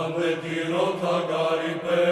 αν δεν τηρώ τα γαρυπέ,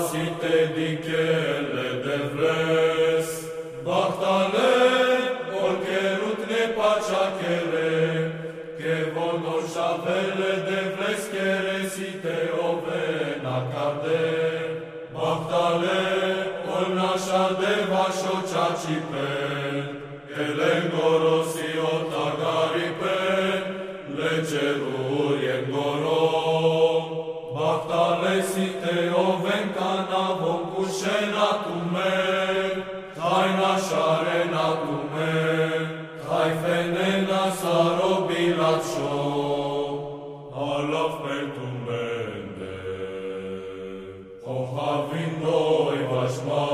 basite dikele de vles, bahtale orkerut ne pacha kere, ke vonor shavele de vles kere site ovena kade, bahtale ornasha de vasho chachipe, ele ngorosi Θα είναι ασφαρένα του με θα ήθελα να σα ρόμπι, λατσό. Αλα φεύγουνε. Το.